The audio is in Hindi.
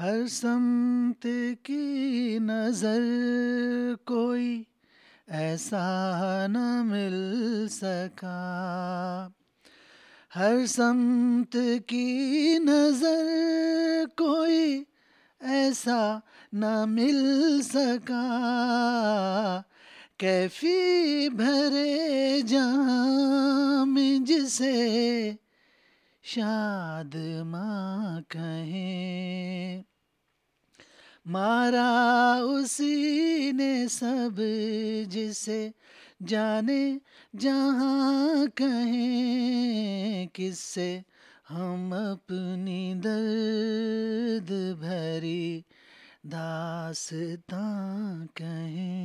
हर समत की नज़र कोई ऐसा न मिल सका। हर समत की नज़र कोई ऐसा न मिल सका। कैफी भरे जहाँ में जिसे शाद माँ कहें। मारा उसी ने सब जिसे जाने जहाँ कहें किससे हम अपनी दर्द भरी दासता कहें।